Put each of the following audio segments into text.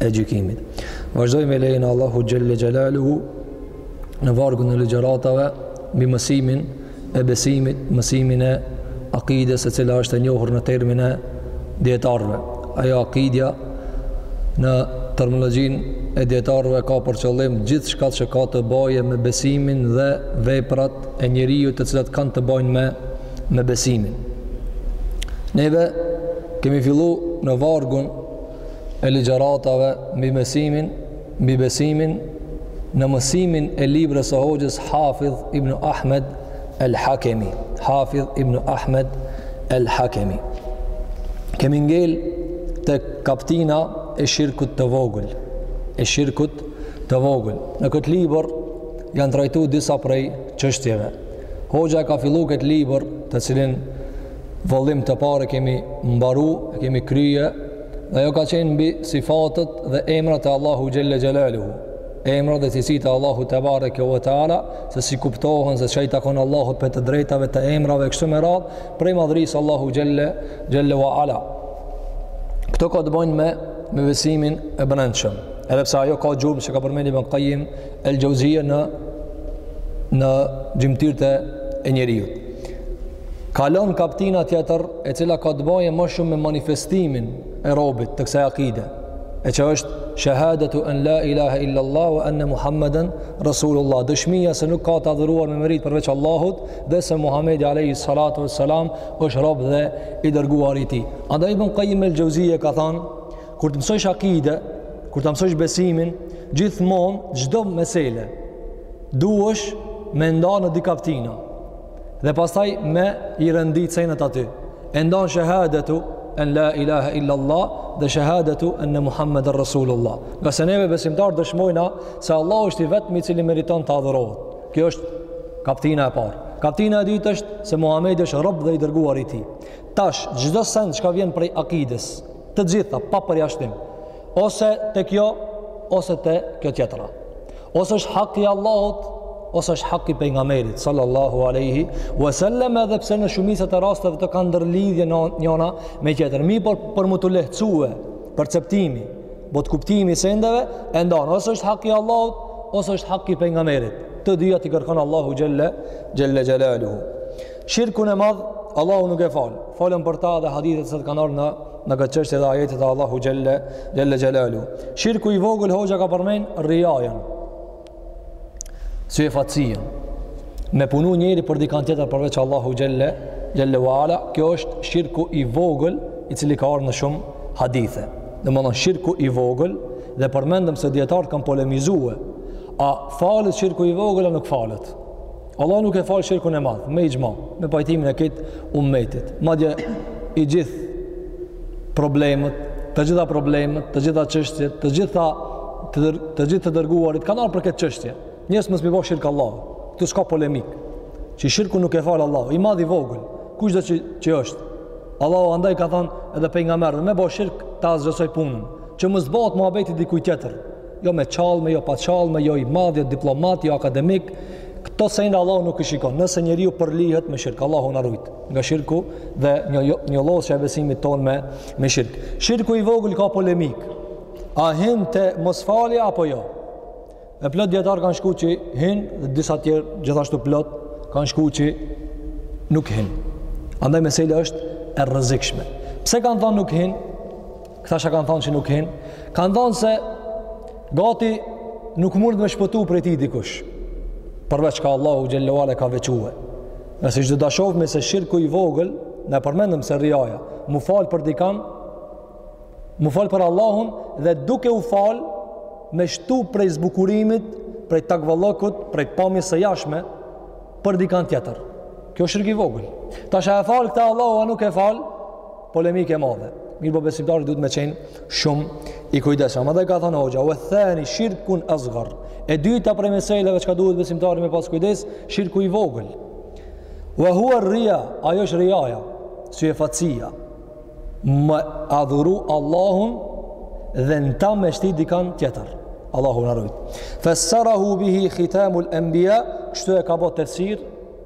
e gjykimit. Vazhdoj me lejen e Allahut Xhel-le Xhelaluhu në vargun e ligjëratave mbi mësimin e besimit, mësimin e akides e cila është e njohur në termin e dijetarëve. Ajo akidja në terminologjinë e dijetarëve ka për qëllim gjithçka që ka të bajë me besimin dhe veprat e njeriut të cilat kanë të bajnë me, me besimin. Neve kemi fillu në vargun e ligjëratave mbi besimin, mbi besimin në mësimin e librës së Hoxhës Hafidh Ibn Ahmed El Hakemi. Hafidh Ibn Ahmed El Hakemi. Kemi ngel te kaptina e shirkut të vogël, e shirkut të vogël. Në këtë libër janë trajtu disa prej çështjeve. Hoxha e ka fillu këtë libër, të cilin Vëllim të parë e kemi mbaru, e kemi krye, dhe ajo ka qenë mbi sifatet dhe emrat e Allahut Xhel-le Xhelaluhu, emrat dhe cilësitë e Allahut tebareke ue teala, se si kuptohen, se ça i takon Allahut prej të drejtave të emrave, kështu me radhë, prej madhërisë Allahut Xhel-le, Xhel-le wa Ala. Këto ka të bëjnë me, me besimin e brendshëm, edhe pse ajo ka gjurmë siç ka përmend Ibn Kajim el Xheuzije në, në gjymtyrët e njeriut. Kalon kaptina tjetër e cila ka të bajë ma shumë me manifestimin e robit të kësaj akide, e që është shahadatu an la ilaha illa allah wa anna muhammeden rasulullah, dëshmia se nuk ka të adhuruar me merit përveç Allahut dhe se Muhamedi alayhi salatu wassalam është rob dhe i dërguar i tij. Andaj Ibn Qayyim el-Jauziye ka thanë, kur të mësosh akide, kur të mësosh besimin, gjithmonë çdo mesele duhesh me e nda në dy kaptina. dhe pastaj me i rendit senet aty e ndan shahadetu en la ilaha illa Allah dhe shahadetu enne Muhammeden Rasulullah ngase neve besimtarë dëshmojna se Allahu është i vetmi i cili meriton të adhurohet kjo është kaptina e parë kaptina e dytë është se Muhammedi është rob dhe i dërguar i tij tash çdo send çka vjen prej akides të gjitha pa përjashtim Ose te kjo, ose te kjo tjetra. Ose është hak i Allahut, ose është hak i pejgamberit sallallahu alaihi wasallam, edhe pse në shumicën e rasteve të kanë ndërlidhje njëra me tjetrën. Mirëpo për me t'u lehtësue perceptimi, botëkuptimi i sendeve, e ndan, ose është hak i Allahut, ose është hak i pejgamberit. Të dyja t'i kërkon Allahu xhelle xhelaluhu. Shirkun e madh Allahu nuk e fal. Folëm për ta dhe hadithet se kanë ardhur në në këtë çështje dhe ajetet e Allahut xhelle xhelaluhu. Shirku i vogël hoxha ka përmend rijajën. Syefaqësia. Me punu njeri për dikan tjetër përveç Allahut xhelle ue ala, kjo është shirku i vogël i cili ka ardh në shumë hadithe. Domthon shirku i vogël dhe përmendëm se dijetarët kanë polemizue. A falet shirku i vogël a nuk falet? Allahu nuk e fal shirkun e madh, me ixhma, me pajtimin e krejt ummetit. Madje, i gjithë problemet, të gjitha problemet, të gjitha çështjet, të gjitha të, dër, të gjithë të dërguarit, kanë ardh për këtë çështje. Njerëz mos m'i bo shirk Allahut, këtu s'ka polemikë, që shirkun nuk e fal Allahu, i madh i vogël, kushdo që, që është. Allahu andaj ka thonë edhe pejgamberit, me bo shirk ta asgjësoj punën, që mos bëhet muhabeti i dikujt tjetër, jo me çallmë, jo pa çallmë, jo i madh, jo diplomat, jo akademik. Këto sende Allahu nuk i shikon. Nëse njeriu përlyhet me shirk, Allahu na rujt nga shirku dhe njo, njollosja e besimit tonë me, me shirk. Shirku i vogël ka polemikë. A hin te mosfalja apo jo? E plot dijetarë kanë shku që hin, dhe disa tjerë gjithashtu plot kanë shku që nuk hin. Andaj meseleja është e rrezikshme. Pse kanë thonë nuk hin? Këta që kanë thonë që nuk hin, kanë thonë se gati nuk mund me shpëtu prej tij dikush, përveç ka Allahu xhelle ue ala ka veçue. E siç do ta shofmi se shirku i vogël, na e përmendëm se rijaja, m'u fal për dikan, m'u fal për Allahun dhe duke u fal me shtu prej zbukurimit, prej takvallëkut, prej pamjes së jashme, për dikan tjetër. Kjo shirku i vogël. Tash a e fal këta Allahu a nuk e fal, Polemikë e madhe. Mirëpo besimtari duhet me qenë shumë i kujdesshëm. Mandej ka thënë hoxha, ue thani shirkun asgar. E dyta prej meseleve çka duhet besimtari me pas kujdes, shirku i vogël. Ue hue rija, ajo është rijaja, syefaqësia. Me adhuru Allahun dhe në ta me shti dikan tjetër. Allahu na rujt. Fesserehu bihi hitamul enbija, kështu e ka bo tefsir,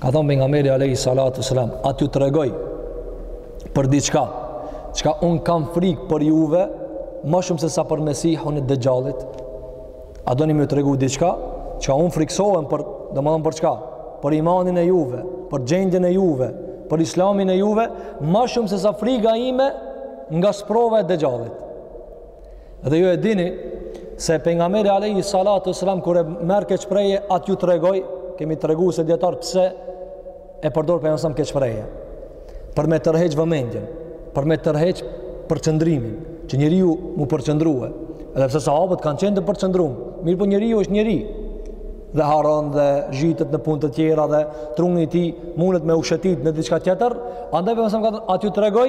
Ka thënë pejgamberi alejhi salatu ue selam, a t'ju tregoj për diçka çka unë kam frikë për juve më shumë se sa për Mesihun e Dexhallit? A doni me ju tregu diçka çka unë frikësohem për, domethënë për çka? Për imanin e juve, për gjendjen e juve, për islamin e juve, më shumë se sa frika ime nga sprova e Dexhallit. Dhe ju e dini se pejgamberi alejhi salatu ue selam kur e merr këtë shprehje a t'ju tregoj, kemi tregu se dijetarët pse e përdor pejgamberi alejhi selam këtë shprehje. Për me tërheq vëmendjen, për me tërheq përqendrimin, që njeriu m'u përqendrue. Edhe pse sahabët kanë qenë të përqendrum, mirëpo njeriu është njeri dhe harron dhe zhytet në punë të tjera dhe truni i tij mundet me u shetit në diçka tjetër, andaj pejgamberi alejhi selam a t'ju tregoj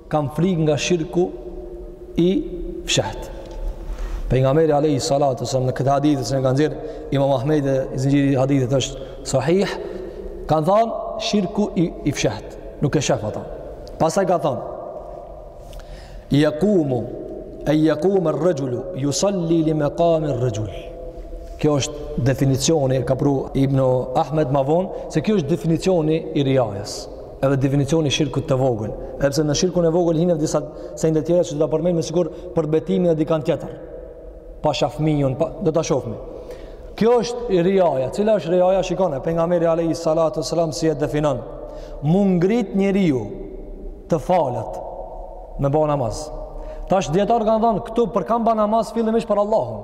Kam frikë nga shirku i fshehtë. Pejgamberi alayhi salatu sallam në këtë hadith që ka nxjerr Imam Ahmed dhe zinxhiri i hadithit është sahih, kanë thënë shirku i, i fsheht, nuk e shef ata. Pastaj ka thënë Yaqumu an yaqumu ar-rajulu yusalli li maqam ar-rajul. Kjo është definicioni ka pru Ibn Ahmed ma vonë se kjo është definicioni i riajës. edhe definicioni i shirkut të vogël. Edhe pse në shirkun e vogël hin disa sende të tjera që do ta përmendmi sikur për betimin në dikan tjetër. Pasha fmiun, po do ta shofmi. Kjo është riaja, cila është riaja shikone, Pejgamberi alejhi salatu selam si e definon, mu ngrit njeriu të falet me bo namaz. Tash dijetarët kanë thonë, këtu për kam ba namaz fillimisht për Allahun.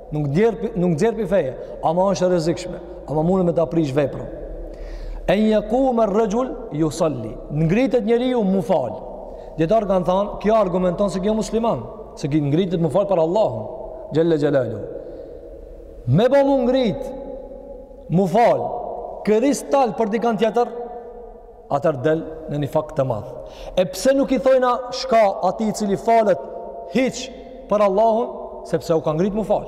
Nuk t'nxjerr, nuk t'nxjerr pi feje, ama është e rrezikshme, ama mune me ta prish veprën. En jekume rraxhul jusal-li. Ngritet njeriu mu fal. Dijetarët kanë thanë, kjo argumenton se ky jan musliman, se ky ngritet mu fal për Allahun, xhel-le xhelaluhu. Me bo mu ngrit, mu fal, kristal për dikan tjetër, Atëherë del në nifak të madh. Edhe pse nuk i thojna shka atij i cili falet, hin për Allahun, sepse u ka ngrit mu fal.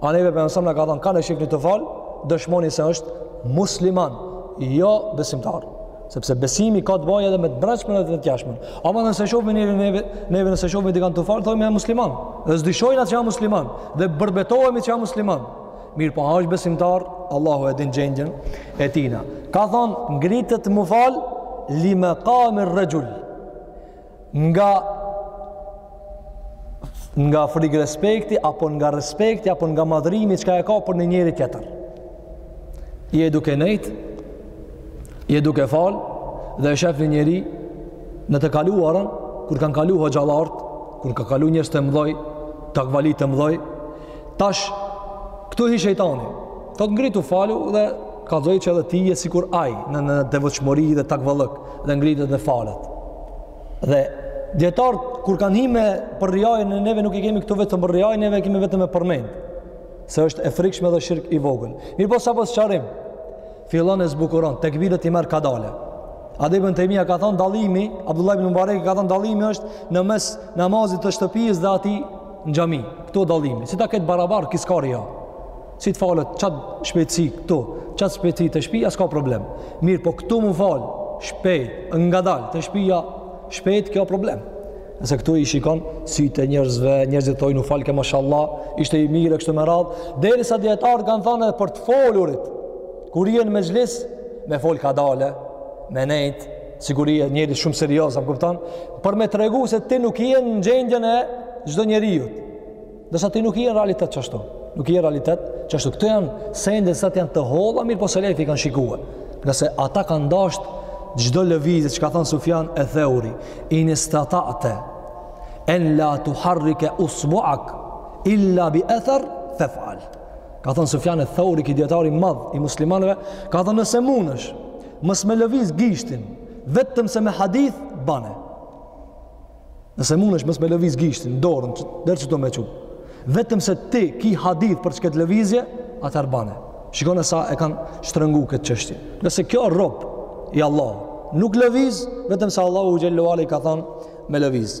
Ama neve Pejgamberi na ka thonë, kën e shifni tu fal, dëshmoni se është musliman, jo besimtar. Sepse besimi ka të bëjë edhe me të brendshmën dhe të jashtmen. Ama nëse shohim neve neve, neve nëse shohim dikan tu fal, thomi jan musliman. Dhe s'dyshojna që jan musliman dhe përbetohemi që jan musliman. Mirëpo a është besimtar, Allahu e din gjendjen e tina. Ka thonë, ngritet mu fal, li mekami rraxhul. Nga nga frikë respekti, apo nga respekti, apo nga madhërimi, çka e ka për një njeri tjetër. Je duke nejtë, je duke fal, dhe e shef një njeri në të kaluarën, kur kanë kalu hoxhallarët, kur kanë kalu njerëz të mdhoj, takvali të mdhoj, Tash, këtu hi shejtani. Thot ngritu falu dhe kallzoj që edhe ti je sikur ai në, në devotshmëri dhe takvallëk dhe ngritet dhe falet. Dhe dijetarët, kur kanë hi me për rijanë, neve, nuk e kemi këtu vetëm për rija, neve kemi vetëm me përmend. Se është e frikshme dhe shirk i vogël. Mirëpo sa për sqarim, fillon e zbukuron, tekbiret i merr kadale. Edhe ibn Tejmija ka thonë dallimi, Abdullah ibn Mubareki ka thonë dallimi është në mes namazit të shtëpisë dhe atij në xhami, këtu është dallimi. Si ta ketë barabar ky s'ka rija. Si të falet qat shpejtësi këtu, qat shpejtësi te shpia s'ka problem. Mirëpo këtu mu fal shpejt, ngadal, te shpia shpejt, kjo problem. Nëse këtu i shikon sytë e njerëzve, njerëzit thonë u falke mashallah, ishte i mirë kështu me radh, derisa dijetarët kanë thënë edhe për të folurit. Kur je në mexhlis, me fol kadale, me nejt, sikur je njeri shumë serioz, apo kupton? Për me tregu se ti nuk je në gjendjen e çdo njeriu. Ndërsa ti nuk je në realitet çashtu. Nuk je në realitet çashtu. Këto janë sende sa janë të holla, mirëpo selefi i kanë shikuar. Ngase ata kanë dashur çdo lëvizje që ka thënë Sufjan eth-Theuri, in istata'te en la tuharrike usbu'ak illa bi ether fef'al. Ka thënë Sufjan eth-Theuri, ky dijetari i madh i muslimanëve, ka thënë nëse mundesh Mos me lëviz gishtin, vetëm se me hadith bane. Nëse mundesh mos me lëviz gishtin, dorën, deri këtu me çu. Vetëm se ti ki hadith për qët lëvizje, atëherë bane. Shikoni sa e kanë shtrëngu këtë çështje. Ngase ky rob i Allahut, nuk lëviz, vetëm se Allahu xhel-le ue ala i ka thonë me lëviz.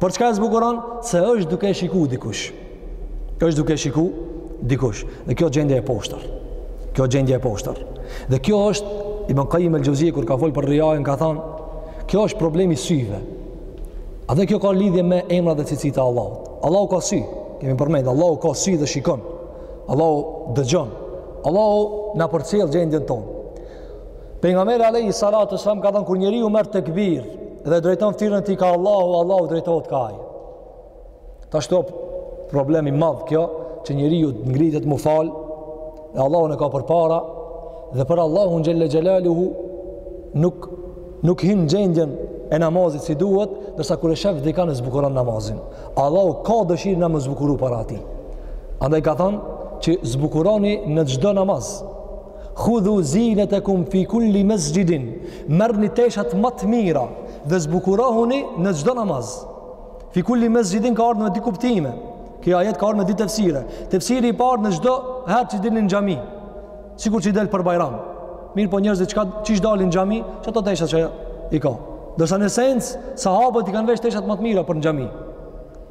Por çka e zbukuron se është duke shiku dikush. Është duke shiku dikush. Dhe kjo gjendje e poshtër. Kjo gjendje e poshtër. Dhe kjo është Ibn Kajim el-Xheuzije kur ka fol për rijanë ka thonë kjo është problem i syve. Edhe kjo ka lidhje me emra dhe cilësitë e Allahut. Allahu ka sy. Kemi përmend. Allahu ka sy dhe shikon. Allahu dëgjon. Allahu na përcjell gjendjen tonë. Pejgamberi alejhi salatu ues-selam ka thonë, kur njeriu merr tekbir dhe drejton ftyrën e tij ka Allahu, Allahu drejtohet ka ai. Tash është problem i madh kjo, që njeriu ngritet m'u fal, e Allahun e ka përpara, dhe për Allahun xhel-le xhelaluhu, nuk, nuk hin n'gjendjen e namazit si duhet, ndërsa kur e shef dikush e zbukuron namazin. Allahu ka dëshirë na m'u zbukuru para tij. Andaj ka thonë, që zbukurohuni në çdo namaz, Khudhu zinetekum fi kulli mesxhidin. Merrni teshat ma të mira dhe zbukurohuni në çdo namaz. Fi kulli mesxhidin ka ardhur me dy kuptime. Ky ajet ka ardhur me dy tefsire. Tefsiri i parë në çdo herë që dilni në xhami, sikur që del për Bajram. Mirëpo njerëzit qysh dalin në xhami, qato tesha që i ka. Ndërsa në sens, sahabët i kanë vesh teshat ma të mira për në xhami.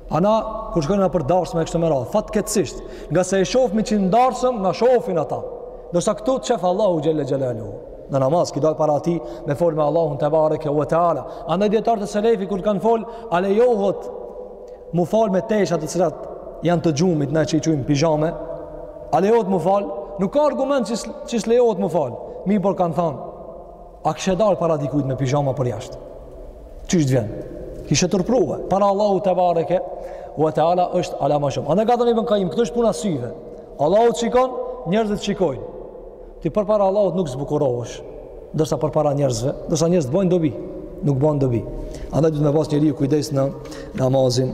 A na, kur shkojmë nëpër darsma e kështu me radhë, fatkeqësisht, ngase e shofmi që n'darsëm, na shofin ata. Ndërsa këtu të shef Allahu xhel-le xhelaluhu. Në namaz, ke dalë para tij, me fol me Allahun tebareke ue teala. Andaj dijetarët e selefit, kur kanë fol, a lejohet, m'u fal me teshat të cilat janë të gjumit, na që i qujmë pizhame, a lejohet m'u fal, nuk ka argument që s'lejohet m'u fal. Mirëpo kanë thanë, A kishe dalë para dikujt me pizhama përjashtë? Qysh të vjen? T'kishe turpërue. Para Allahut tebareke ue teala është ala ma shumë. Andaj ka thanë Ibn Kajim, këtu është puna e syve. Allahu të shikon, njerëzit shikojnë. Ti përpara Allahut nuk zbukurohesh, ndërsa përpara njerëzve, ndërsa njerëzit bojnë dobi, nuk bojnë dobi. Andaj duhet me pas njeriu kujdes në namazin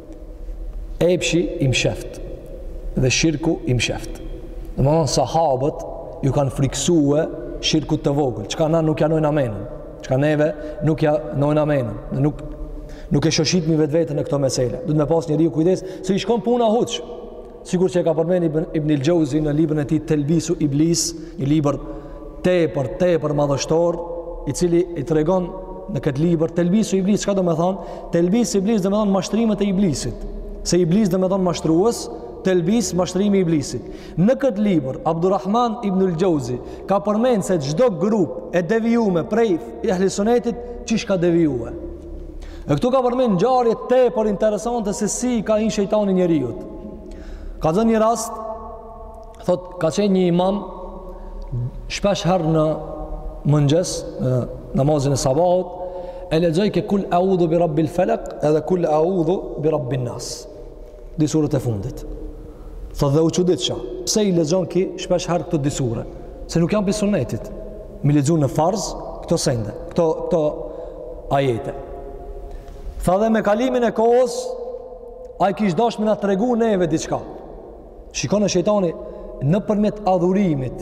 Epshi i msheft dhe shirku i msheft. Domethonë sahabët ju kanë friksue shirkut të vogël, çka na nuk ja vnojna menën, çka neve nuk ja vnojna menën, nuk, nuk e shoshitmi vetveten në këto mesele. Duhet me pas njeriu kujdes, se i shkon puna huq. Sikur që e ka përmend Ibn el-Xheuzi në librin e tij Telbisu Iblis, një libër tepër tepër madhështor, i cili i tregon në këtë libër Telbisu Iblis, çka do të thonë? Telbis Iblis domethonë mashtrimet e Iblisit. Se Iblis domethonë mashtrues, Telbis mashtrimi i Iblisit. Në këtë libër Abdurrahman Ibn el-Xheuzi ka përmend se çdo grup e devijume prej ehli sunetit qysh ka devijue. E këtu ka përmend ngjarje tepër interesante se si i ka hin shejtani njeriut. Ka dhënë një rast, thot ka qenë një imam shpesh herë në mëngjes, në namazin e sabahut, e lexojke kul a'udhu bi rabbil falaq edhe kul a'udhu bi rabbin nas. Dy surët e fundit. Thot dhe u çuditsha, pse i lexon ky shpesh herë këto dy sure? Se nuk janë prej sunetit. Mi lexu në farz këto sende, këto këto ajete. Tha dhe me kalimin e kohës ai kish dash me na tregu neve diçka. Shikone, shejtani nëpërmjet adhurimit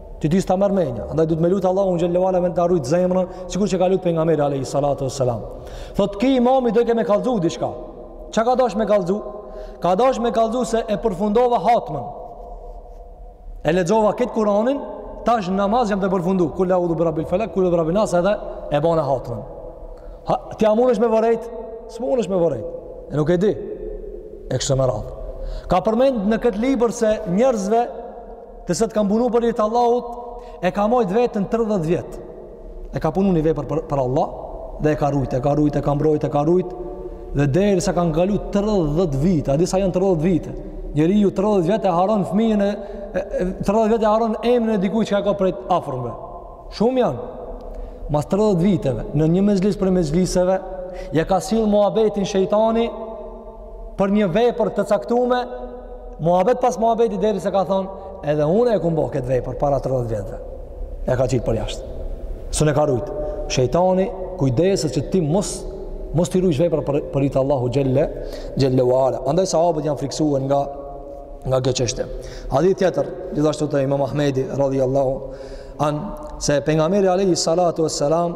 Ty, ty s'ta merr menja, andaj duhet me lut Allahun xhelle ue ala me ta rujt zemrën, sikur që ka lut pejgamberi alayhi salatu wassalam. Thot ky imami dojke me kallzu diçka. Çka ka dash me kallzu? Ka dash me kallzu se e përfundova hatmën. E lexova këtë Kur'anin, tash n'namaz jam tu përfundu kul audhu bi rabbil falak kul bi rabbin nas edhe e bona hatmën, ti a mundesh me vërejt s'mundesh me vërejt e nuk e di e kështu me radhë ka përmend në këtë libër se njerëzve Të sëtë kam punu për hir të Allahut, e ka majt veten 30 vjetë. E ka punu një vepër për, për Allah, dhe e ka rujtë, e ka rujtë, e ka mbrojtë, e ka rujtë, dhe derisa kanë kalu 30 vite, a di sa janë 30 vite. Njeriu 30 vjetë e harron fëmijën e, 30 vjetë e harron emrin e dikuj që ka prej afërmve. Shumë janë. Mas 30 viteve, në një mexhlis prej mexhliseve, ja ka sill muhabetin shejtani, për një vepër të caktume, muhabet pas muhabeti derisa ka thonë, edhe une e kum bo këtë vepër para 30 vjetëve. E ka qit përjashtë. S'un e ka rujtë. Shejtani kujdeset që ti mos mos t'i rujsh veprat për, për hir të Allahut xhelle, xhelle ue ala. Andaj sahabët janë friksue nga nga kjo çështje. Hadith tjetër, gjithashtu te Imam Ahmedi radhiyallahu an se pejgamberi alayhi salatu wassalam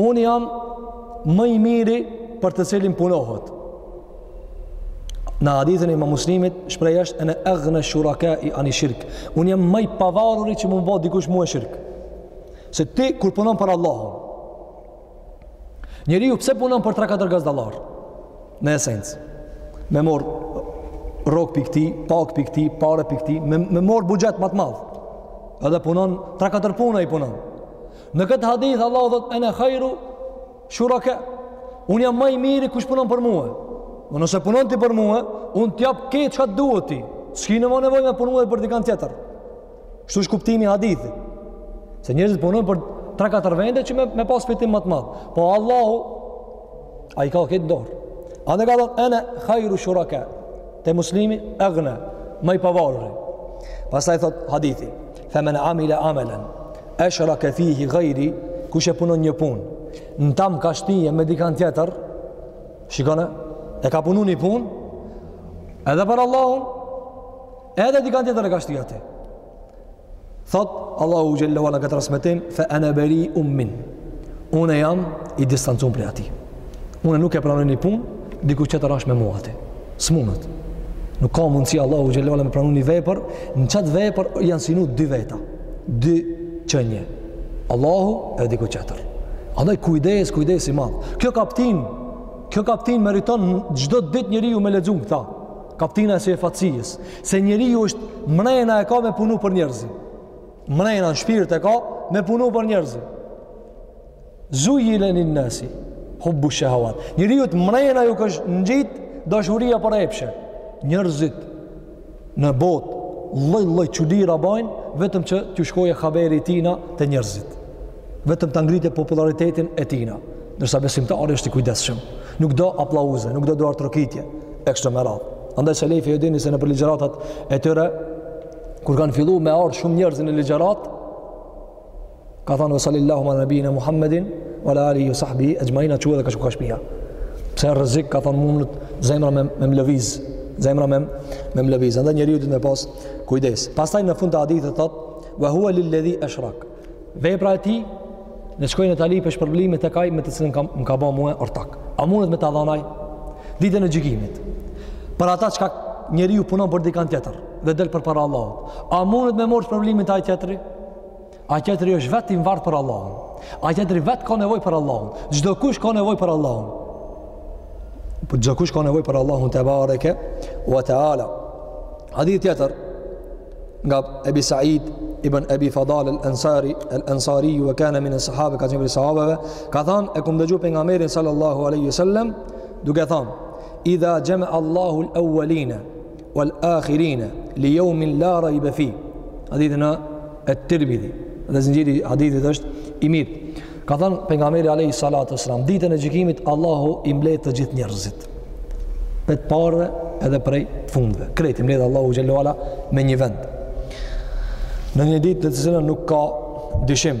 Unë jam më i miri për të cilin punohet. Në hadithin e Imam Muslimit shprehja është ene aghna shurakai ani shirk. Unë jam ma i pavaruri që mund të bëj dikush mua shirk. Se ti kur punon për Allahun. Njeriu pse punon për 3-4 gazdallar? Në esencë. Me marr rrogë prej këtij, pak prej këtij, pare prej këtij, me, me marr buxhet ma të madh. Edhe punon 3-4 punë i punon. Në këtë hadith Allahu thot ene khairu shuraka. Un jam ma i miri kush punon për mua. Unë nëse punon ti për mua, un të jap krejt çka të duhet ty. S'ki nevojë me punu për dikan tjetër. Kështu është kuptimi i hadithit. Se njerëzit punojnë për 3-4 vende që me, me pas fitim ma të madh. Po Allahu i ka krejt në dorë. Edhe ka thon ene khairu shuraka. Te Muslimi aghna, ma i pavarur. Pastaj thot hadithi, "Faman amila amalan" Eshrake fihi gajri, kush e punon një pun, në ta m'ka shti edhe dikan tjetër, shikone, e ka punu një pun, edhe për Allahun, edhe dikan tjetër e ka shti aty. Thot, Allahu xhele në kët transmetim, fe ene beriun minh, une jam i distancun prej atij. Unë nuk e pranoj një punë, dikush tjetër asht me mua aty. S'munet. Nuk ka mundësi Allahu xhele me pranu një vepër, në qat vepër janë synu dy veta, dy qënje. Allahu edhe dikush tjetër. Andaj kujdes, kujdes i madh. Kjo kaptin, kjo kaptin meriton çdo ditë njeriu me lexu këta. Kaptina e syefaqësisë. Se njeriu është mrena e ka me punu për njerëzi. Mrena në shpirt e ka me punu për njerëzi. Zujjine lin-nasi, hubbu shehavat. Njeriut mrena i është ngjit dashuria për epshe. Njerëzit në botë lloj-lloj çudira bajnë, vetëm që t'ju shkojë haberi i tina te njerëzit. Vetëm ta ngritë popularitetin e tina. Ndërsa besimtari është i kujdesshëm. Nuk do aplauze, nuk do duartrokitje. E kështu me radhë. Andaj selefi e dini se nëpër ligjeratat e tyre, kur kanë fillu me ardh shumë njerëzit në ligjeratë, Ka thënë wa sallallahu ala nabina Muhammedin wa ala alihi wa sahbihi ecmaîn asht çu ka shku ka shpia. Pse rrezik ka thënë mund zemra me me lëviz, zemra me me lëviz. Andaj njeriu duhet me pas kujdes. Pastaj në fund të hadithit thot wa huwa lil ladhi ashrak. Vepra e tij në shkojë e ta lypë shpërblimin tek ai me të cilën kam, më ka ba mue ortak. A mundet me ta dhan ai? Ditën e gjykimit. Për ata çka njeriu punon për dikan tjetër dhe del përpara Allahut. A mundet me marrë shpërblimin te ai tjetri? Ai tjetri është vetë i mvartë prej Allahut. Ai tjetri vetë ka nevoj për Allahun. Çdokush ka nevoj për Allahun. Po çdokush ka nevoj për Allahun tebareke ue teala. Hadith tjetër nga Ebi Sa'id ibn Ebi Fadale el Ansari el Ansari ue kane mines sahabe ka qenë prej sahabeve ka than e kam dëgju pejgamberin sallallahu aleyhi sallam duke than idha xheme Allahu l'awwaline wal akhirin li yawm la rayb fi hadithi në at tirmidhi dhe zinxhiri i hadithit është i mirë ka thënë pejgamberi alayhi salatu wasalam ditën e gjykimit Allahu i mbledh të gjithë njerëzit prej të parëve edhe prej të fundve krejt i mbledh Allahu xhelle ue ala me një vend në një ditë në të cilën nuk ka dyshim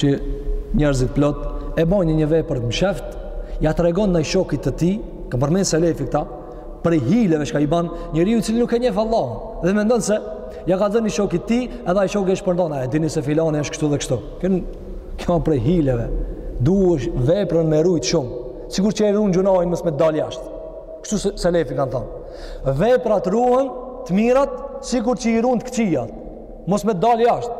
që njerëzit plot e bojnë një vepër të msheft, ja tregon naj shokit të tij, kan përmen selefi këta, prej hileve çka i ban njeriu i cili nuk e njef Allahun, dhe mendon se ja ka dhënë shokit të tij, edhe ai shoki e shpërndon, a e dini se filani është kështu dhe kështu. Kënë, kjo prej hileve, duhesh veprën me rujt shumë, sikur që e run gjunahin mos me të dalë jashtë. Kështu se, selefi kanë thonë. Veprat ruhen, të mirat, sikur që i run të këqijat. Mos me dalë jashtë,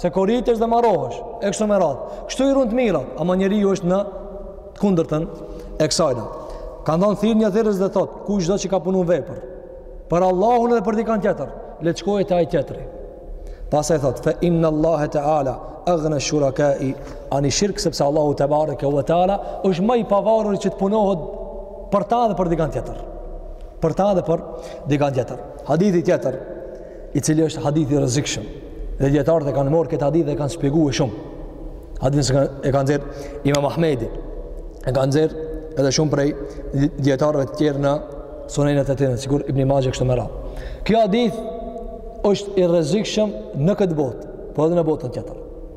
se koritesh dhe marrohesh, e kështu me radhë. Kështu i run të mirat, ama njeriu është në të kundërtën e kësajna. Kanë thonë thirr një thirrës dhe thotë, kushdo që ka punu vepër, për Allahun dhe për dikan tjetër, le të shkojë te ai tjetri. Pastaj thotë, fe inne Allahe teala, aghna shurakai ani shirk sepse Allahu tebareke ve teala është më i pavarur që të punohet për ta dhe për dikan tjetër. Për ta edhe për dikan tjetër. Hadithi tjetër i cili është hadith i rrezikshëm. Dhe djetarët e kanë morë këtë hadith dhe e kanë spjegue shumë. Hadithin e ka nxjerr imam Ahmedi, e kan nxjerr edhe shumë prej djetarëve të tjerë në sunenet e tyne, sikur Ibni Maxhe e kështu me ra. Kjo hadith është i rrezikshëm në këtë botë, po edhe në botën tjetër.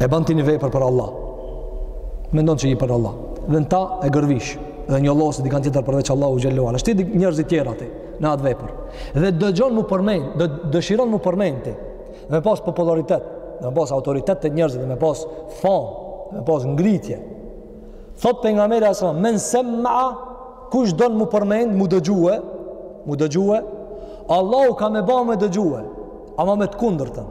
e bën ti një vepër për Allah. Mendon që i për Allah. Dhe ta e gërvish dhe një llos dikan tjetër përveç Allahut xhelle ue ala. Shti njerëz të tjerë aty në atë vepër. Dhe dëgjon mu përmend, dë dëshiron mu përmend ti. Me pas popullaritet, me pas autoritet te njerëzit, me pas fam, me pas ngritje. Thot pejgamberi asma, men semmea kush don mu përmend, mu dëgjue, mu dëgjue, Allahu ka me e ba me dëgjue, ama me të kundërtën.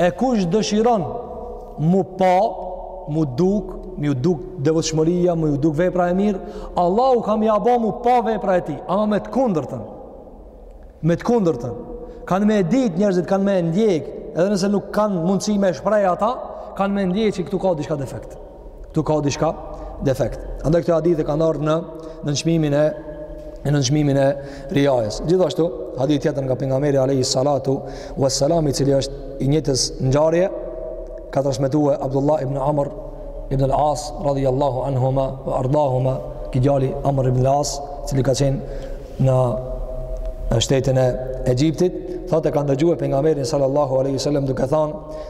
E kush dëshiron mu pa, mu duk, mu ju duk devotshmëria, mu ju duk vepra e mirë, Allahu ka me ja ba mu pa vepra e tij, ama me të kundërtën. Me të kundërtën. Kanë me e ditë njerëzit, kanë me e ndje, edhe nëse nuk kanë mundësi me shpreh ata, kanë me e ndje që këtu ka diçka defekt. Këtu ka diçka defekt. Andaj këto hadithe kanë ardhur në nënçmimin e në nënçmimin e riajës. Gjithashtu, hadith tjetër nga pejgamberi alayhi salatu wassalam i cili është i njëjtës ngjarje e ka transmetuar Abdullah ibn Amr ibn al-As radiyallahu anhuma wa ardahuma ky djali Amr ibn al-As i cili ka qenë në shtetin e Egjiptit, thotë e ka dëgjuar pejgamberin sallallahu alaihi wasallam duke thënë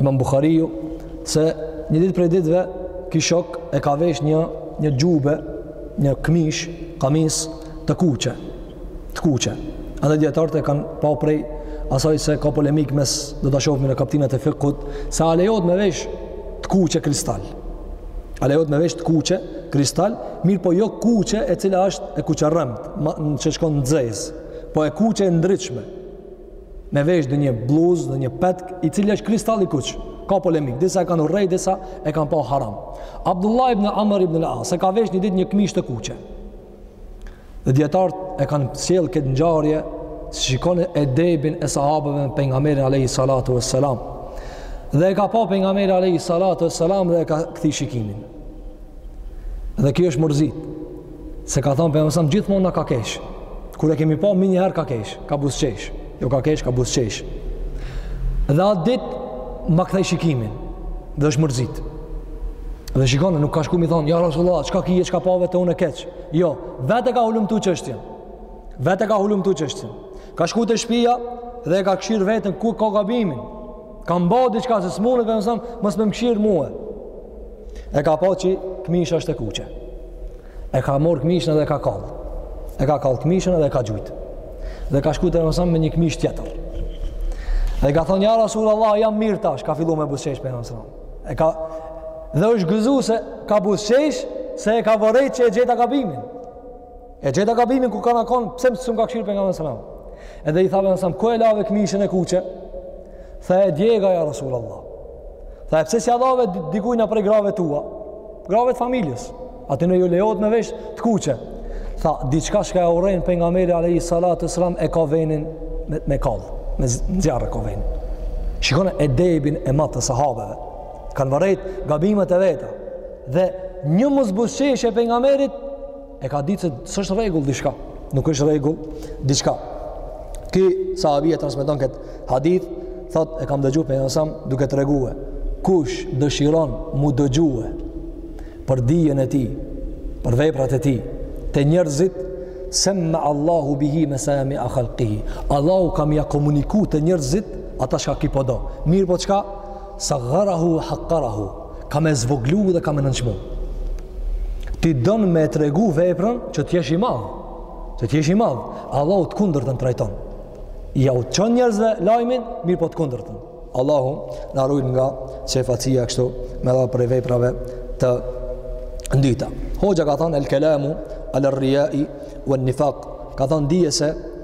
Imam Buhariu se një ditë prej ditëve ky shok e ka vesh një një xhube, një këmish, kamis të kuqe, të kuqe. Andaj dijetarët e kanë pa prej asaj se ka polemik mes do ta shohim në kaptinat e fikhut se a lejohet me vesh të kuqe kristal. A lejohet me vesh të kuqe kristal, mirëpo jo kuqe e cila është e kuqe rrëmtë, nëse shkon në zezë, po e kuqe e ndritshme. me vesh ndonjë bluzë ndonjë petk i cili është kristal i kuq ka polemik, disa e kanë urrej, disa e kanë pa haram Abdullah ibn Amr ibn Al-As e ka vesh një ditë një këmish të kuqe dhe dijetarët e kanë sjellë këtë ngjarje se shikone edebin e sahabëve me pejgamberin alejhi salatu ve selam dhe e ka pa pejgamberi alejhi salatu ve selam dhe e ka kthy shikimin Dhe ky është mërzit. Se ka thonë pejgamberi a.s., gjithmonë na ka kesh. Kur e kemi pa, menjëherë ka kesh, ka buzëqesh. Jo ka kesh, ka buzëqesh. Dhe atë ditë, ma kthej shikimin. Dhe është mërzit. Dhe shikone, nuk ka shku m'i thonë, ja Rasulallah, çka kije, çka pave te unë keq. Jo, vetë e ka hulumtu çështjen. Vetë e ka hulumtu çështjen. Ka shku te shpia dhe e ka kshyr veten ku ka gabimin. Kam ba diçka se s'mune, pejgamberi a.s., mos me m'kshyr mue. E ka pa që këmisha është e kuqe. E ka marrë këmishën edhe e ka kallë. E ka kallë këmishën edhe e ka gjujtë. Dhe ka shku te pejgamberi a.s. me një këmish tjetër. Dhe i ka thonë, ja Rasul Allah, jam mirë tash, ka fillu me buzëqesh pejgamberi a.s. E ka, dhe është gëzu se ka buzëqesh se e ka vërejt që e gjeta gabimin. E gjeta gabimin ku m'ka kon, pse më s'më ka kshyr pejgamberi a.s. Edhe i tha pejgamberi a.s., ku e lave këmishën e kuqe? Tha e djega, ja Rasul Allah. Tha e pse s'ia dhave dikujna prej grave tua? Grave të familjes. Atyne ju lejohet me vesh të kuqe. Tha, diçka çka e urren pejgamberi alejhi salatu ve selam, e ka venin me, me kallë, në zjarr e ka venin. Shikone edebin e madh të sahabeve. Kanë vërejt gabimet e veta. Dhe një mosbuzëqeshje e pejgamberit e ka ditë se s'është rregull diçka, nuk është rregull diçka. Ky sahabi e transmiton këtë hadith, thotë e kam dëgju pejgamberin a.s. duke tregue, kush dëshiron m'u dëgjue për dijen e tij, për veprat e tij, te njerëzit, semme Allahu bihi mesamia khalqihi. Allahu ka m'ja komuniku te njerëzit, ata çka ky po do. Mirëpo çka, Sagharahu wa haqqarahu, ka me zvoglu dhe ka me nënçmu. Ti don me tregu veprën që të jesh i madh. Që të jesh i madh, Allahu të kundërtën trajton. Jau çon njerëzve lajmin, mirëpo të kundërtën. Allahu na rujt nga syfaqsia kështu edhe prej veprave të ndyta. Hoxha ka thënë el kalamu ala riyai wan nifaq. Ka thënë dije se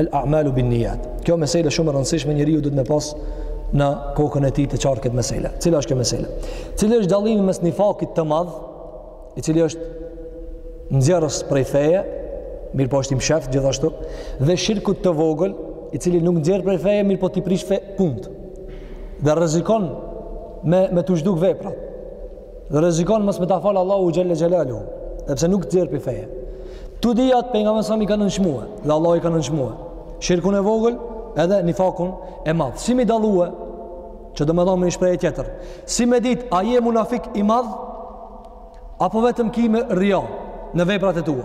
El a'malu bin niyat. Kjo mesele shumë e rëndësishme, njeriu duhet me pas në kokën e tij të qartë këtë mesele. Cila është kjo mesele? Cili është dallimi mes nifakit të madh, i cili është nxjerrës prej feje, mirëpo është i msheft gjithashtu, dhe shirkut të vogël, i cili nuk nxjerr prej feje, mirëpo t'i prish fe punt. Dhe rrezikon me me t'u zhduk veprat. Dhe rrezikon mos me ta fal Allahu xhelle xhelaluhu, sepse nuk t'nxjerr pi feje. Këto dyjat pejgamberi alejhi selam i ka nënçmue, dhe Allahu i ka nënçmue. Shirkun e vogël edhe nifakun e madh. Si me i dallue? Që domethon me një shprehje tjetër. Si me dit a je munafik i madh apo vetëm ki me rija në veprat e tua?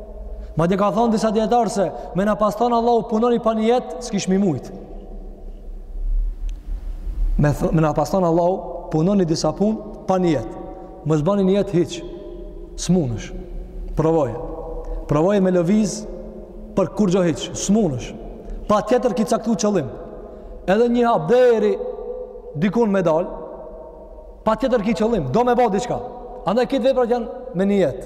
Madje ka thonë disa dijetarë se me na pas thonë Allahu punoni pa nijet, s'kishmi mujtë. Me, me na pas thonë Allahu punoni disa punë pa nijet. Mos bani nijet hiç, s'munësh. Provoje. Provoje me lëviz për kurgjo hiç, s'munësh. Patjetër ki caktu qëllim. Edhe një hap deri dikun me dalë, patjetër ki qëllim, do me bo diçka. Andaj krejt veprat janë me nijet.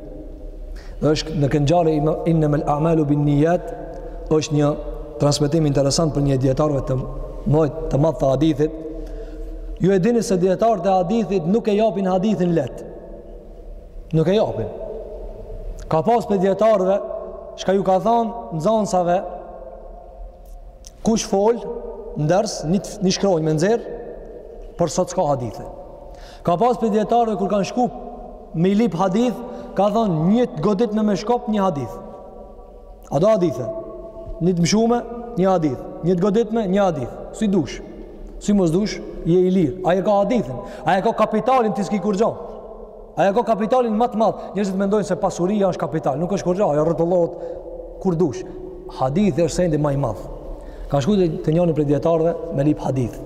Dhe është në kët ngjarje inneme l'amalu bin nijet, është një transmetim interesant prej një dijetarëve më të madh të hadithit. Ju e dini se dijetarët e hadithit nuk e japin hadithin leht. Nuk e japin. Ka pas prej dijetarëve, çka ju ka thanë nxansave, Kush fol ndërs një shkronjë me nxjerr për sot s'ka hadithe. Ka pas prej dijetarëve kur kanë shku me i lyp hadith, ka thonë një të goditme me shkop një hadith. A do hadithe? Një të mshume, një hadith. Një të goditme një hadith. Si dush? Si mos dush? Je i lirë. Ai e ka hadithin. Ai e ka kapitalin, ti s'ki kurgjo. Ai e ka kapitalin ma të madh. Njerëzit mendojnë se pasuria është kapital, nuk është kurrë, ajo rrotullohet kur dush. Hadithi është sendi ma i madh. Ka shku te njëri prej dijetarëve me lyp hadith.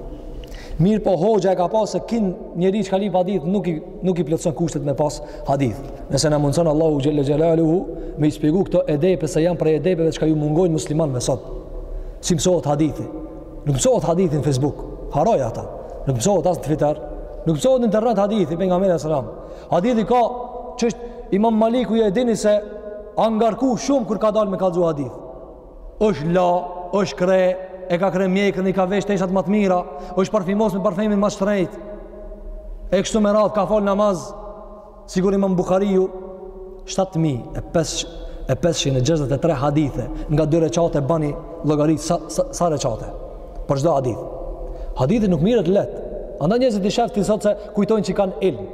Mirëpo hoxha e ka pa se ky njeri që ka lyp hadith nuk i nuk i plotson kushtet me pas hadith. Nëse na mundëson Allahu xhelle xhelaluhu me i shpjegu këto edepe se janë prej edepeve që ju mungojnë muslimanëve sot. Si mësohet hadithi? Nuk mësohet hadithi në Facebook. Harroj ata. Nuk mësohet as në Twitter. Nuk mësohet në internet hadithi i Pejgamberit alejhi selam. Hadithi ka qysh imam Maliku e dini se angarku shumë kur ka dalë me kalëzu hadith. është la, është kreh, e ka kreh mjekrën, i ka vesh teshat ma të mira, është parfimos me parfimin ma të shtrejt. E kështu me radhë, ka falë namaz. Sikur Imam Buhariu 7563 hadithe nga dy reqate bani llogaritë sa sa, sa reqate për çdo hadith. Hadithi nuk mirret leht. Andaj njerëzit i shef ti sot se kujtojnë që kanë ilm.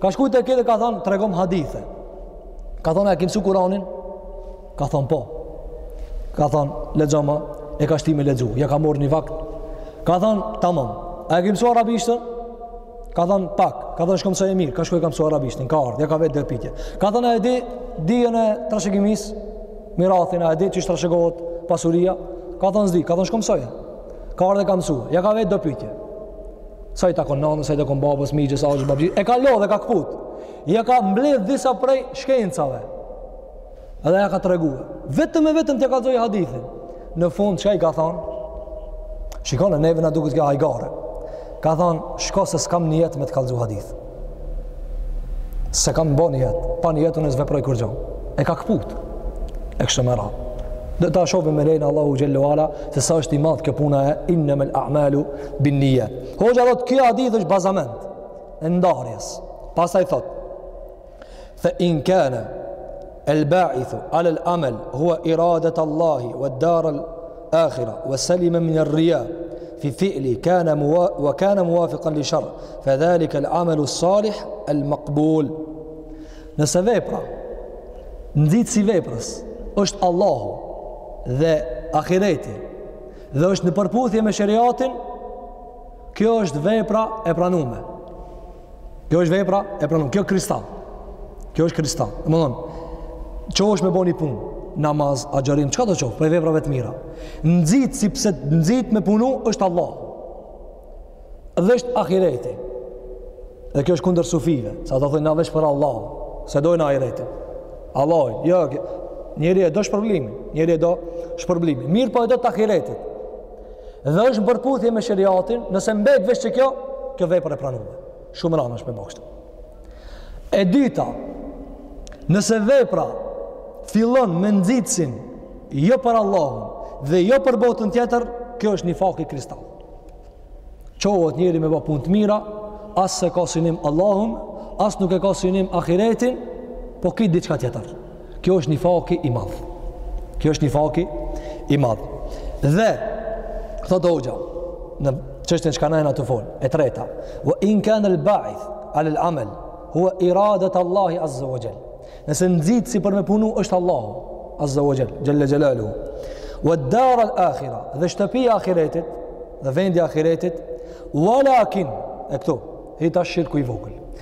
Ka shku te ky ka thënë tregom hadithe. Ka thënë a e ki msu Kur'anin? Ka thënë po. Ka thënë lexoma, e ka shti me lexu. Ja ka marrë një vakt. Ka thënë tamam. A e ki msu arabishten? Ka thënë pak, ka thënë shko msoje mirë, ka shku e ka msu arabishten, ka ardhë, ja ka vet do pitje. Ka thënë a e di dijen e trashëgimisë, mirathin a e di, qysh trashëgohet pasuria, ka thënë s'di, ka thënë shko msoje. Ka ardhë e ka msu, ja ka vet do pitje. Sa i takon nënës, sa i takon babës, mixhës, axhës, babëgjyshit, e ka lodhë, e ka këput. Ja ka mbledhë disa prej shkencave. Edhe ja ka tregu. Vetëm e vetëm t'ja kallzojë hadithin. Në fund çka i ka thonë? Shikoni, neve na duket kjo hajgare. Ka thonë, shko se s'kam nijet me të kallëzu hadith. S'e kam bo nijet. Pa nijet unë s'veproj kurgjo. E ka këput. E kështu me radhë. Do ta shofim me lejen e Allahut Xhelle ve Ala se sa është i madh kjo puna e inneme l'a'malu bin nijat. Hoxha thotë, kjo hadith është bazament. E ndarjes. Pastaj thotë, fa in kana al ba'ith ala al amal huwa iradat Allah wa dar al akhirah wa salima min al riya fi fi'li wa kana muwafiqan li shar fa dhalika al amal al salih al maqbul nëse vepra nxitsi i veprës është Allahu dhe ahireti dhe është në përputhje me shariatin kjo është vepra e pranume Kjo është vepra e pranume. Kjo kristal. Kjo është kristal. Domethonë, çohesh me bo një punë, namaz, agjerim, çka do qoftë prej veprave të mira. Nxitsi pse nxit me punu, është Allah. Dhe është ahireti. Dhe kjo është kundër sufive. Se ata thonë, na veç për Allah. S'e dojna ahiretin. Allah, jo, njeri e do shpërblimin. Njeri e do shpërblimin. Mirëpo e do të ahiretit. dhe është në përputhje me sheriatin, nëse mbet veç që kjo, kjo vepra e pranume. Shumë e ranë është me ba kshtu. E dyta, nëse vepra fillon me nxitësin jo për Allahun dhe jo për botën tjetër, kjo është nifaki kristal. Çohet njeri me ba punë të mira, as s'e ka synim Allahun, as nuk e ka synim ahiretin, po ki diçka tjetër. Kjo është nifaki i madh. Kjo është nifaki i madh. Dhe këto dyja në çështjen që kena të fol. E treta, wa in kana al ba'ith ala al amal huwa iradat Allah azza wa jall. Nëse nxitësi për me punu është Allah azza wa jall, jalla jalalu. Wa dar al akhira, dhe shtëpia e ahiretit, dhe vendi i ahiretit, walakin e këtu, hi tash shirku i vogël.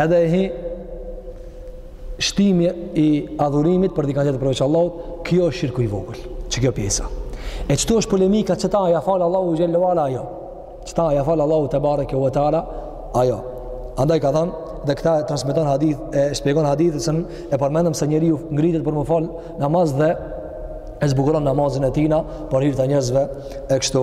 Edhe i hi shtimi i adhurimit për dikën tjetër përveç Allahut, kjo është shirku i vogël, qikjo pjesa. E qitu është polemika qita ia fal Allahu xhel-le ve ala a jo. Qita ia fal Allahu tebareke ve teala a jo. Andaj ka thanë dhe këta e transmeton hadith e shpjegon hadithin se e përmendëm se njeriu ngritet për me fal namaz dhe e zbukuron namazin e tina për hir të njerëzve e kështu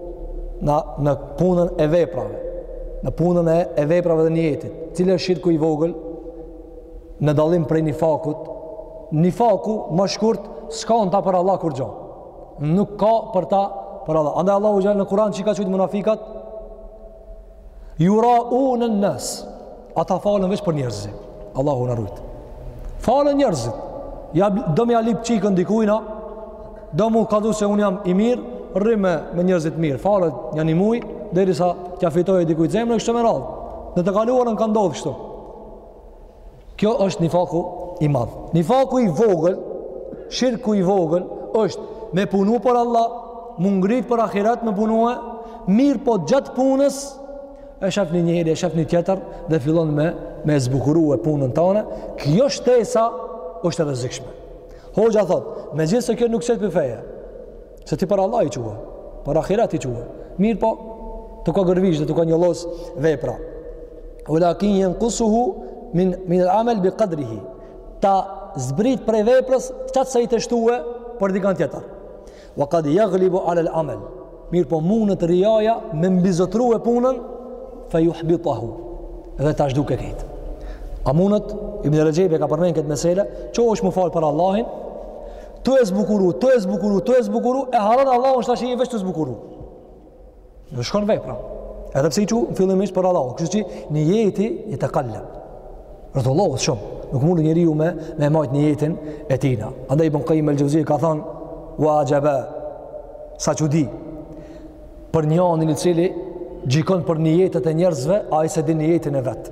në, në punën e veprave, në punën e, e veprave dhe nijetit. Cili është shirku i vogël në dallim prej nifakut? Nifaku ma shkurt s'ka në ta për Allah kurgjo. Nuk ka për ta për Allah. Andaj Allahu xhel-le në Kur'an që i ka qujtë munafikat? Juraune en-nas. Ata falen veç për njerëzit. Allahu na rujtë. Falen njerëzit. Ja, do me ia lypë çikën dikujna, do me u kallxu se unë jam i mirë, rri me njerëz të mirë. Falet nja një muj, derisa t'ia fitojë dikujt zemrën e kështu me radhë. Në të kaluarën ka ndodhë kështu. Kjo është nifaku i madh. Nifaku i vogël, shirku i vogël, është me punu për Allah, m'u ngrit për ahiret me punue, mirëpo gjatë punës, e shef një njeri, e shef një tjetër, dhe fillon me, me zbukurue punën tane, kjo shtesa është e rrezikshme. Hoxha thot, megjithëse kjo nuk qet prej feje, Se ti për Allah je çue, për ahiret je çue. Mirëpo, t'u ka gërvish dhe t'u ka njollos vepra. Wa lakin jenkusuhu min, min el amel bi kadrihi. Ta zbrit prej veprës, qatë sa je tu shtue për dikën tjetër. Wa kad jaglibu ale el amel. Mirëpo mundet rijaja me mbizotrue punën, fe juhbitahu. Dhe ta zhdukë këtë. A mundet, Ibn Rexhebi e ka përmenë këtë mesele, çohesh m'u falë për Allahin, Tu e zbukuru, tu e zbukuru, tu e zbukuru, e harron Allahun, tash je veç tu zbukuru. Të shkon vepra. Edhe pse je çu fillimisht për Allahun. Kështu që nijeti jetekalleb. Rrotullohet shumë. Nuk mundet njeriu me, me majtë nijetin e tina. Andaj Ibn Kajim el Xhevzi ka thanë, wa axhebe, sa çudi, për njanin i cili gjikon për nijetet e njerëzve, ai s'e di nijetin e vet.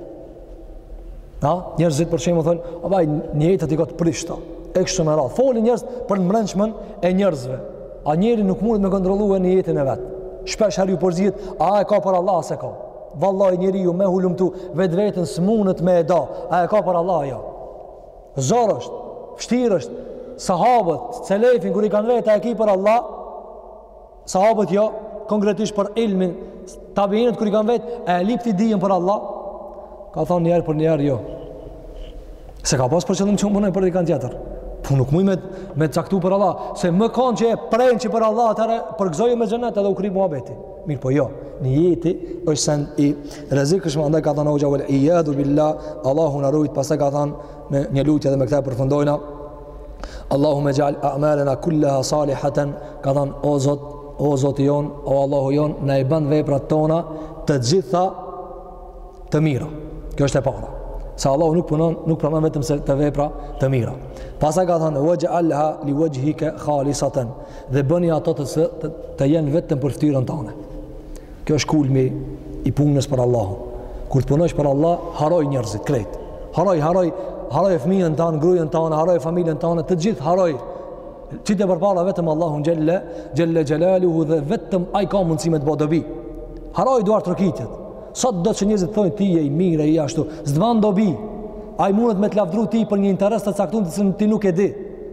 Ha, njerëzit për shembull thonë, "A vaj, nijetat i ka të prishta." E kështu me radhë. Folin njerëz për mbrendshmen e njerëzve. A njeri nuk mundet me kontrollue nijetin e vet. Shpesh herë ju përzihet, "A e ka për Allah a s'e ka?" Vallahi njeriu me hulumtu vetveten s'munet me e da. A e ka për Allah jo? Zor është, vështirë është, sahabët, selefin, kur i kanë vetë, a e ki për Allah? Sahabët jo, konkretisht për ilmin, tabiinët kur i kanë vetë, e lypte dijen për Allah, ka thonë njëherë për njëherë jo. S'e ka pas për qëllim që unë punoj për dikënd tjetër. Po nuk muj me, me caktu për Allah, se me konë që e prej që për Allah, atëherë përgëzoje me xhenet edhe u kry muhabeti. Mirëpo jo, nijeti është sen i rrezikshëm, andaj ka thonë Hoxha vel ijadhu billah, Allahu na rujt, pastaj ka thonë me një lutje dhe me këtë e përfundojna, Allahumma ja'al a'malana kullaha salihatan ka than o zot o zoti jonë o Allahu jonë na i bën veprat tona të gjitha të mira kjo është e para se Allahu nuk punon nuk pranon vetëm se të vepra të mira pastaj ka than waj'alha li wajhika khalisatan dhe bëni ato të, të, të jenë vetëm për fytyrën tënde Kjo është kulmi i punës për Allahun. Kur të punosh për Allah, harroj njerëzit krejt. Harroj, harroj, harroje fëmijën tan, grujën tane, harroje familjen tane, të gjithë harroj. Qite përpara vetëm Allahun xhelle, xhelle xhelaluhu dhe vetëm ai ka mundësi me të bo dobi. Harroj duartrokitjet. Sot do që njerëzit thonë ti je i mirë i ashtu. S'të ban dobi. Ai mundet me të lavdëru ti për një interes të caktuar që ti nuk e di.